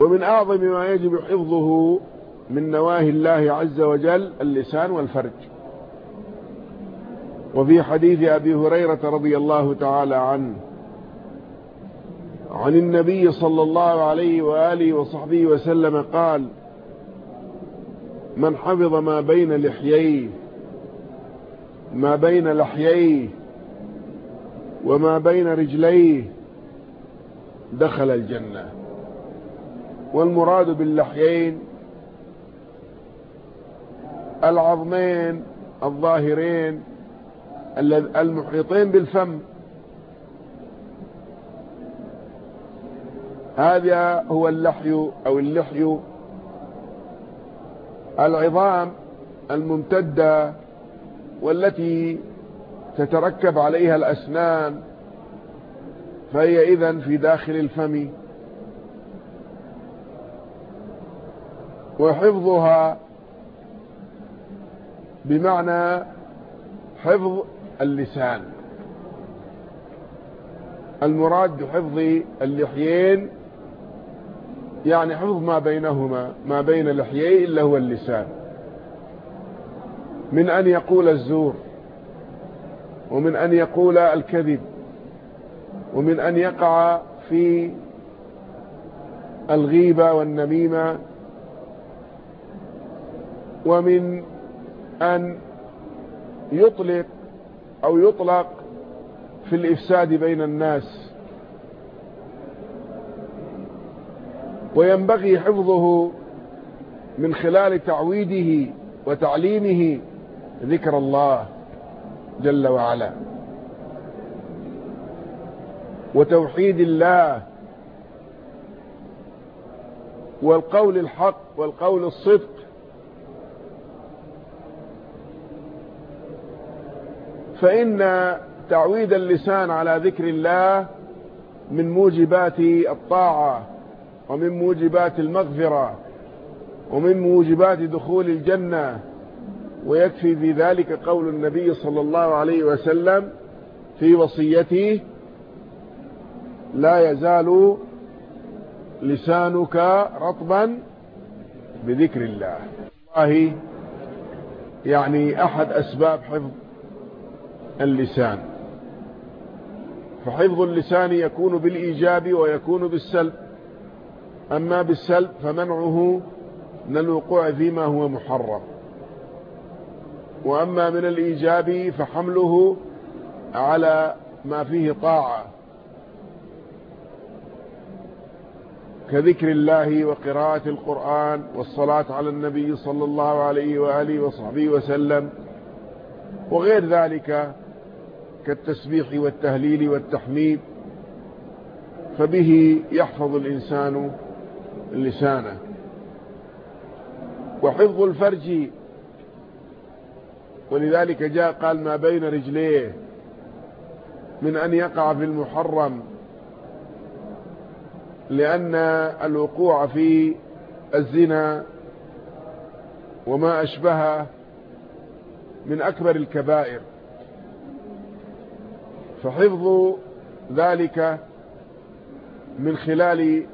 ومن أعظم ما يجب حفظه من نواهي الله عز وجل اللسان والفرج. وفي حديث أبي هريرة رضي الله تعالى عنه عن النبي صلى الله عليه وآله وصحبه وسلم قال من حفظ ما بين لحييه ما بين لحييه وما بين رجليه دخل الجنة. والمراد باللحيين العظمين الظاهرين المحيطين بالفم. هذا هو اللحي أو اللحي العظام الممتدة والتي تتركب عليها الأسنان فهي إذن في داخل الفم. وحفظها بمعنى حفظ اللسان. المراد بحفظ اللحيين يعني حفظ ما بينهما ما بين اللحيين إلا هو اللسان. من أن يقول الزور ومن أن يقول الكذب. ومن أن يقع في الغيبة والنميمة. ومن أن يطلق أو يطلق في الإفساد بين الناس. وينبغي حفظه من خلال تعويده وتعليمه ذكر الله جل وعلا. وتوحيد الله والقول الحق والقول الصدق. فإن تعويد اللسان على ذكر الله من موجبات الطاعة ومن موجبات المغفرة ومن موجبات دخول الجنة ويكفي في ذلك قول النبي صلى الله عليه وسلم في وصيته لا يزال لسانك رطبا بذكر الله. الله يعني أحد أسباب حفظ اللسان. فحفظ اللسان يكون بالإيجاب ويكون بالسلب. أما بالسلب فمنعه من الوقوع فيما هو محرم. وأما من الإيجاب فحمله على ما فيه طاعة. كذكر الله وقراءة القرآن والصلاة على النبي صلى الله عليه وآله وصحبه وسلم وغير ذلك كالتسبيح والتهليل والتحميد فبه يحفظ الإنسان لسانه. وحفظ الفرج ولذلك جاء قال ما بين رجليه من أن يقع في المحرم لأن الوقوع في الزنا وما أشبهه من أكبر الكبائر. فحفظ ذلك من خلال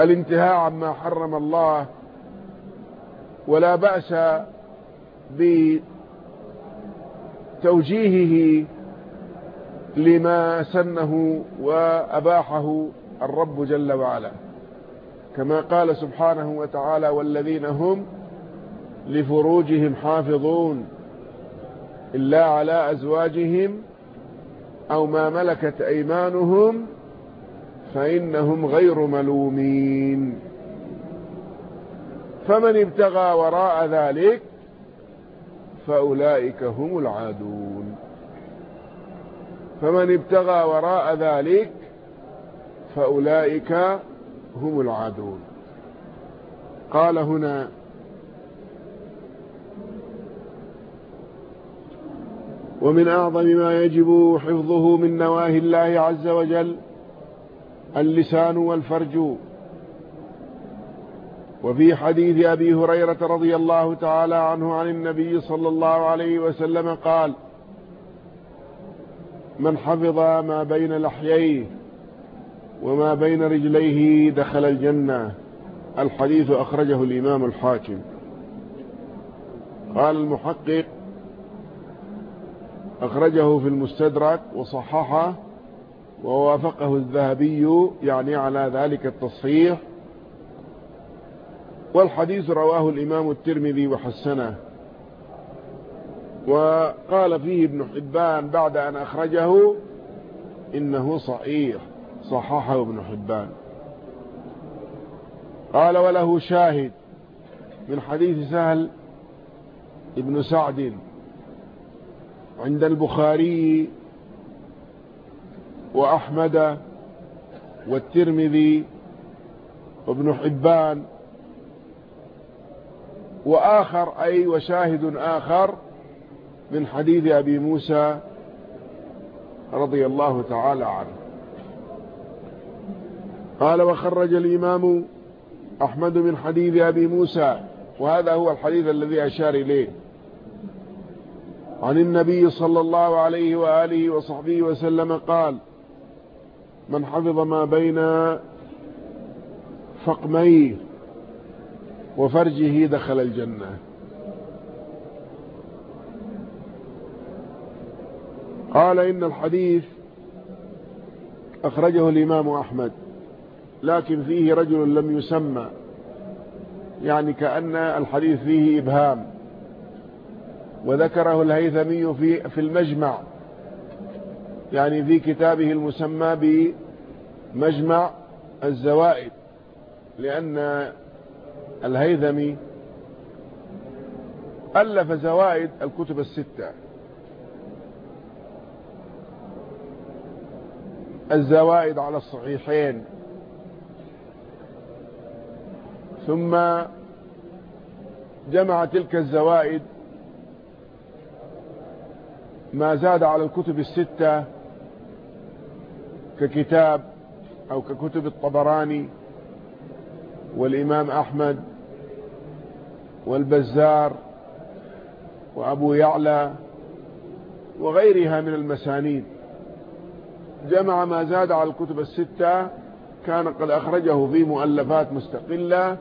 الانتهاء عما حرم الله ولا بأس بتوجيهه لما سنه وأباحه الرب جل وعلا. كما قال سبحانه وتعالى والذين هم لفروجهم حافظون إلا على أزواجهم أو ما ملكت أيمانهم فإنهم غير ملومين. فمن ابتغى وراء ذلك فأولئك هم العادون. فمن ابتغى وراء ذلك فأولئك هم العادون. قال هنا ومن أعظم ما يجب حفظه من نواهي الله عز وجل اللسان والفرج. وفي حديث أبي هريرة رضي الله تعالى عنه عن النبي صلى الله عليه وسلم قال من حفظ ما بين لحييه وما بين رجليه دخل الجنة. الحديث أخرجه الإمام الحاكم. قال المحقق أخرجه في المستدرك وصححه ووافقه الذهبي يعني على ذلك التصحيح. والحديث رواه الإمام الترمذي وحسنه. وقال فيه ابن حبان بعد أن أخرجه إنه صحيح صححه ابن حبان. قال وله شاهد من حديث سهل ابن سعد عند البخاري وأحمد والترمذي وابن حبان وآخر أي وشاهد آخر من حديث أبي موسى رضي الله تعالى عنه. قال وخرج الإمام أحمد من حديث أبي موسى وهذا هو الحديث الذي أشار إليه. عن النبي صلى الله عليه وآله وصحبه وسلم قال من حفظ ما بين فقميه وفرجه دخل الجنة. قال إن الحديث أخرجه الإمام أحمد لكن فيه رجل لم يسمى يعني كأن الحديث فيه إبهام. وذكره الهيثمي في, في المجمع يعني في كتابه المسمى بمجمع الزوائد لأن الهيثمي ألف زوائد الكتب الستة. الزوائد على الصحيحين. ثم جمع تلك الزوائد ما زاد على الكتب الستة ككتاب أو ككتب الطبراني والإمام أحمد والبزار وأبو يعلى وغيرها من المسانيد. جمع ما زاد على الكتب الستة كان قد أخرجه في مؤلفات مستقلة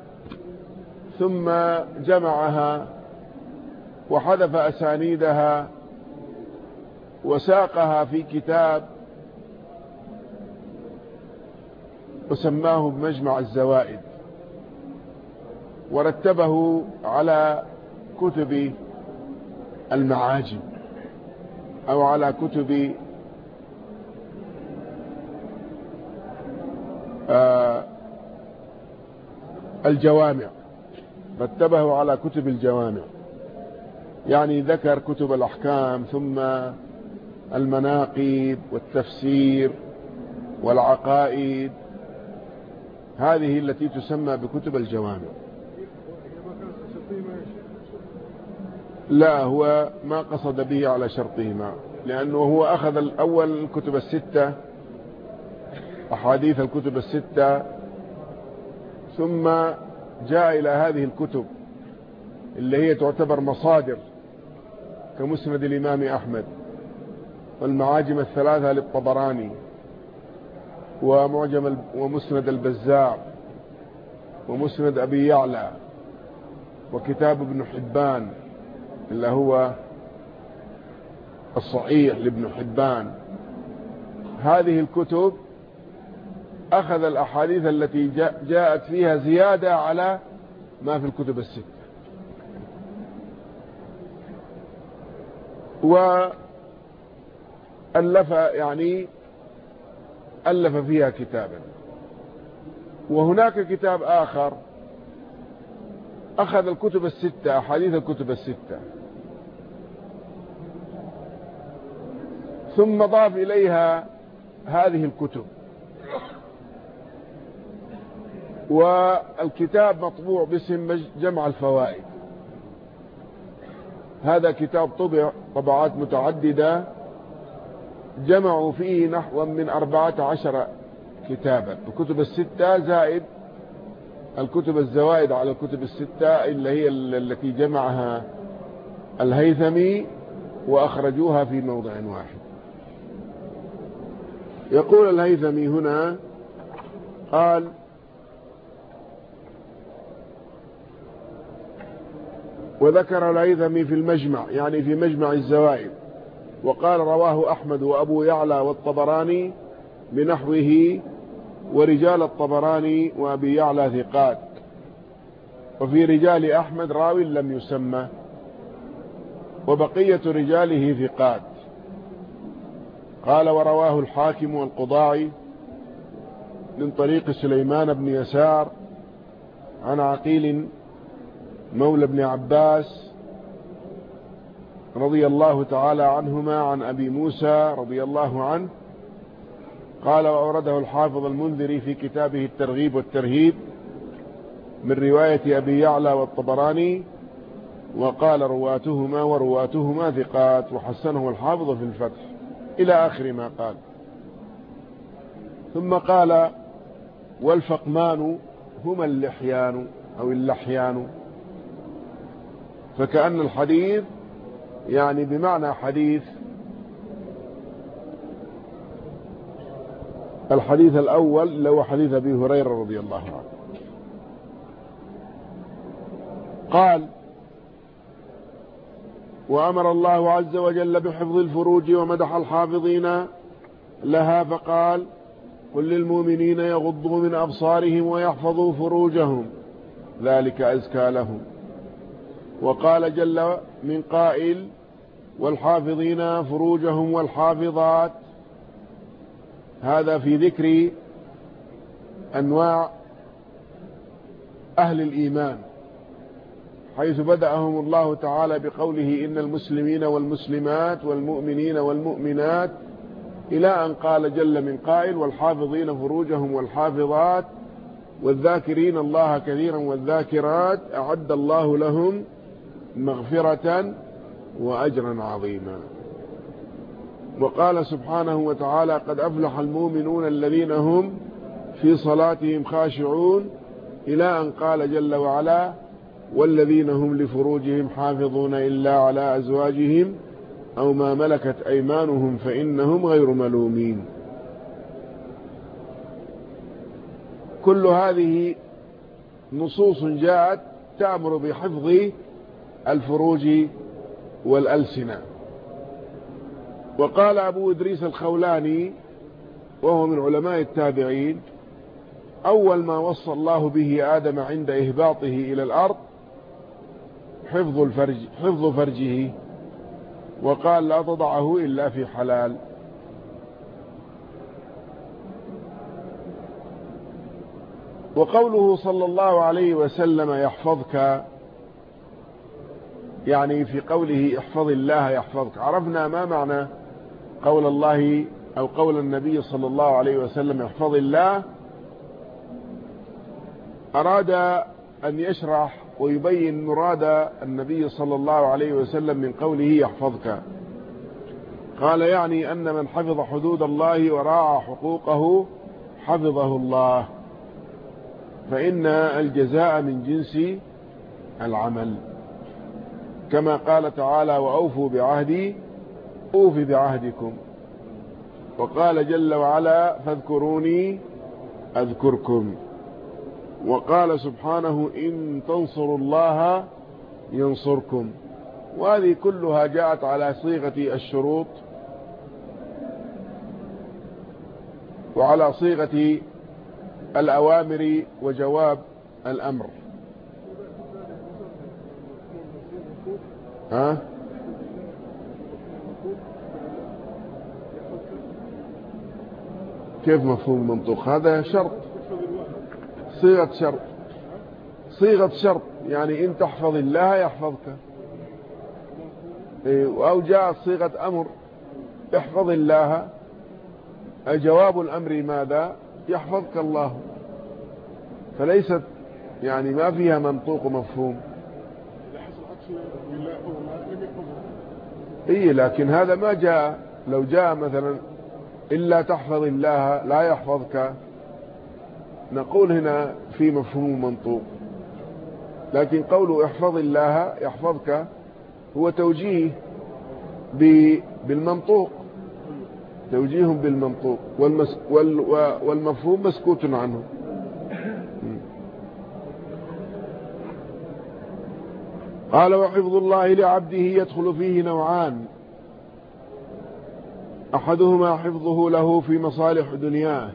ثم جمعها وحذف أسانيدها وساقها في كتاب وسماه بمجمع الزوائد ورتبه على كتب المعاجم أو على كتب آه، الجوامع. رتبه على كتب الجوامع. يعني ذكر كتب الأحكام ثم المناقب والتفسير والعقائد. هذه التي تسمى بكتب الجوامع. لا هو ما قصد به على شرطهما لأنه هو أخذ الأول الكتب الستة أحاديث الكتب الستة ثم جاء إلى هذه الكتب اللي هي تعتبر مصادر كمسند الإمام أحمد والمعاجم الثلاثة للطبراني ومعجم ومسند البزار ومسند أبي يعلى وكتاب ابن حبان اللي هو الصحيح لابن حبان. هذه الكتب أخذ الأحاديث التي جاءت فيها زيادة على ما في الكتب الستة. وألف يعني ألف فيها كتابا. وهناك كتاب آخر أخذ الكتب الستة أحاديث الكتب الستة. ثم ضاف إليها هذه الكتب. والكتاب مطبوع باسم جمع الفوائد. هذا كتاب طبع طبعات متعددة جمعوا فيه نحو من أربعة عشر كتابا. الكتب الستة زائد الكتب الزوائد على الكتب الستة اللي هي التي جمعها الهيثمي وأخرجوها في موضع واحد. يقول الهيثمي هنا قال وذكر الهيثمي في المجمع يعني في مجمع الزوائد. وقال رواه أحمد وأبو يعلى والطبراني بنحوه ورجال الطبراني وأبي يعلى ثقات. وفي رجال أحمد راوي لم يسمى وبقية رجاله ثقات. قال ورواه الحاكم والقضاعي من طريق سليمان بن يسار عن عقيل مولى بن عباس رضي الله تعالى عنهما عن أبي موسى رضي الله عنه قال وأورده الحافظ المنذري في كتابه الترغيب والترهيب من رواية أبي يعلى والطبراني وقال رواتهما ورواتهما ثقات وحسنه الحافظ في الفتح إلى آخر ما قال. ثم قال والفقمان هما اللحيان أو اللحيان. فكأن الحديث يعني بمعنى حديث الحديث الأول هو حديث أبي هريرة رضي الله عنه. قال وأمر الله عز وجل بحفظ الفروج ومدح الحافظين لها فقال قل للمؤمنين يغضوا من أبصارهم ويحفظوا فروجهم ذلك أزكى لهم. وقال جل من قائل والحافظين فروجهم والحافظات. هذا في ذكر أنواع أهل الإيمان حيث بدأهم الله تعالى بقوله إن المسلمين والمسلمات والمؤمنين والمؤمنات. إلى أن قال جل من قائل والحافظين فروجهم والحافظات. والذاكرين الله كثيرا والذاكرات. أعد الله لهم مغفرة وأجرا عظيما. وقال سبحانه وتعالى قد أفلح المؤمنون الذين هم في صلاتهم خاشعون إلى أن قال جل وعلا والذين هم لفروجهم حافظون إلا على أزواجهم أو ما ملكت أيمانهم فإنهم غير ملومين. كل هذه نصوص جاءت تأمر بحفظ الفروج والألسنة. وقال أبو إدريس الخولاني وهو من علماء التابعين أول ما وصى الله به آدم عند إهباطه إلى الأرض حفظ الفرج حفظ فرجه وقال لا تضعه إلا في حلال. وقوله صلى الله عليه وسلم يحفظك يعني في قوله احفظ الله يحفظك. عرفنا ما معنى قول الله أو قول النبي صلى الله عليه وسلم احفظ الله؟ أراد أن يشرح ويبين مراد النبي صلى الله عليه وسلم من قوله يحفظك. قال يعني أن من حفظ حدود الله وراعى حقوقه حفظه الله. فإن الجزاء من جنس العمل. كما قال تعالى وأوفوا بعهدي أوف بعهدكم. وقال جل وعلا فاذكروني أذكركم. وقال سبحانه إن تنصروا الله ينصركم. وهذه كلها جاءت على صيغة الشروط وعلى صيغة الأوامر وجواب الأمر. ها؟ كيف مفهوم المنطوق هذا شرط. صيغة شرط. صيغة شرط. يعني إن تحفظ الله يحفظك. إيه، أو جاءت صيغة أمر. احفظ الله. جواب الأمر ماذا؟ يحفظك الله. فليست يعني ما فيها منطوق ومفهوم إي لكن هذا ما جاء. لو جاء مثلا إلا تحفظ الله لا يحفظك. نقول هنا في مفهوم منطوق. لكن قوله احفظ الله يحفظك هو توجيه بالمنطوق. توجيه بالمنطوق. والمفهوم مسكوت عنه. قال وحفظ الله لعبده يدخل فيه نوعان. أحدهما حفظه له في مصالح دنياه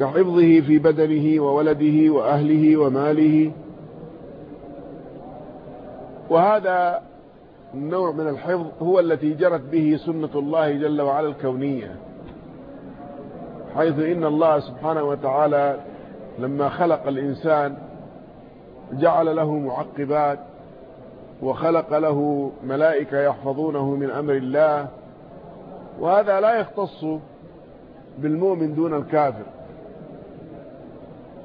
كحفظه في بدنه وولده وأهله وماله. وهذا النوع من الحفظ هو التي جرت به سنة الله جل وعلا الكونية حيث إن الله سبحانه وتعالى لما خلق الإنسان جعل له معقبات وخلق له ملائكة يحفظونه من أمر الله وهذا لا يختص بالمؤمن دون الكافر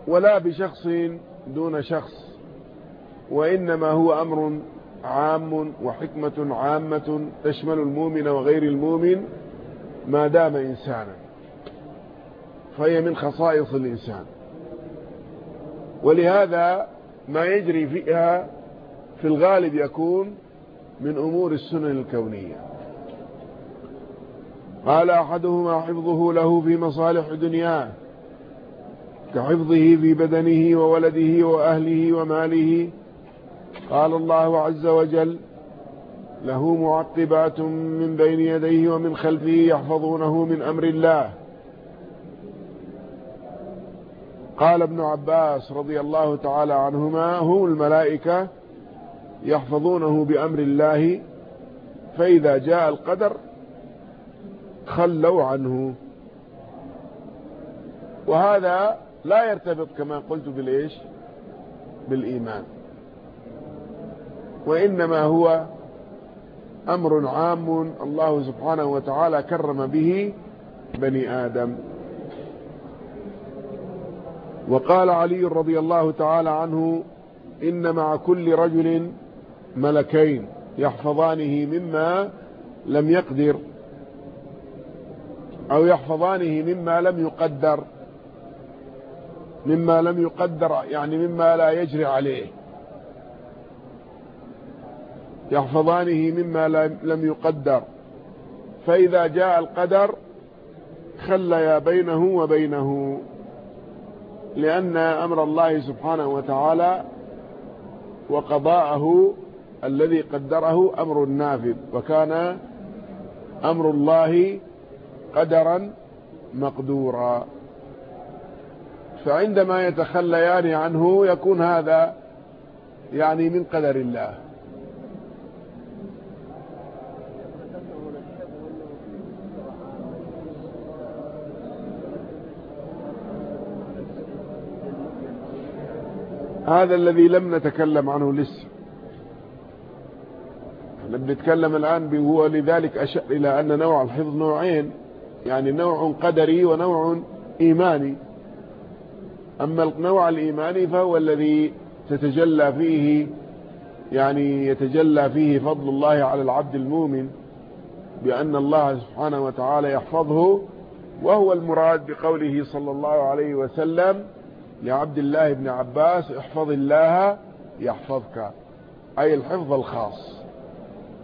ولا بشخص دون شخص وإنما هو أمر عام وحكمة عامة تشمل المؤمن وغير المؤمن ما دام إنسانا فهي من خصائص الإنسان. ولهذا ما يجري فيها في الغالب يكون من أمور السنن الكونية. قال أحدهما حفظه له في مصالح دنياه كحفظه في بدنه وولده وأهله وماله. قال الله عز وجل له معقبات من بين يديه ومن خلفه يحفظونه من أمر الله. قال ابن عباس رضي الله تعالى عنهما هم الملائكة يحفظونه بأمر الله فإذا جاء القدر خلوا عنه. وهذا لا يرتبط كما قلت بالإيش؟ بالإيمان. وإنما هو أمر عام الله سبحانه وتعالى كرم به بني آدم. وقال علي رضي الله تعالى عنه إن مع كل رجل ملكين يحفظانه مما لم يقدر أو يحفظانه مما لم يقدر مما لم يقدر يعني مما لا يجري عليه. يحفظانه مما لم يقدر. فإذا جاء القدر خليا بينه وبينه. لأن أمر الله سبحانه وتعالى وقضاءه الذي قدره أمر نافذ وكان أمر الله قدرا مقدورا. فعندما يتخليان عنه يكون هذا يعني من قدر الله. هذا الذي لم نتكلم عنه لسه. بيتكلم الآن هو لذلك أشار إلى أن نوع الحفظ نوعين يعني نوع قدري ونوع إيماني. أما النوع الإيماني فهو الذي تتجلى فيه يعني يتجلى فيه فضل الله على العبد المؤمن بأن الله سبحانه وتعالى يحفظه وهو المراد بقوله صلى الله عليه وسلم لعبد الله بن عباس احفظ الله يحفظك. أي الحفظ الخاص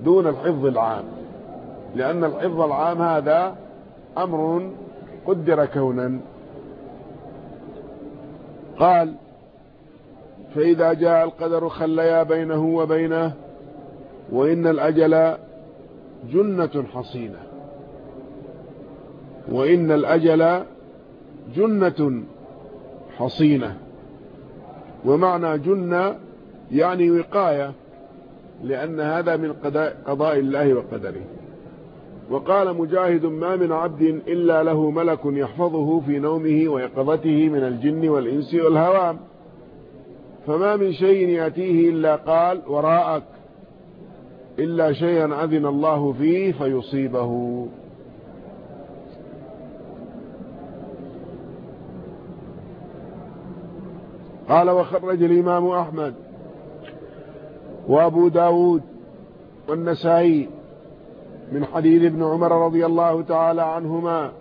دون الحفظ العام. لأن الحفظ العام هذا أمر قدر كونا. قال فإذا جاء القدر خليا بينه وبينه وإن الأجل جنة حصينة. وإن الأجل جنة حصينة. ومعنى جنة يعني وقاية لأن هذا من قضاء الله وقدره. وقال مجاهد ما من عبد إلا له ملك يحفظه في نومه ويقظته من الجن والإنس والهوام فما من شيء يأتيه إلا قال وراءك. إلا شيئا أذن الله فيه فيصيبه. قال وخرج الإمام أحمد وأبو داود والنسائي من حديث ابن عمر رضي الله تعالى عنهما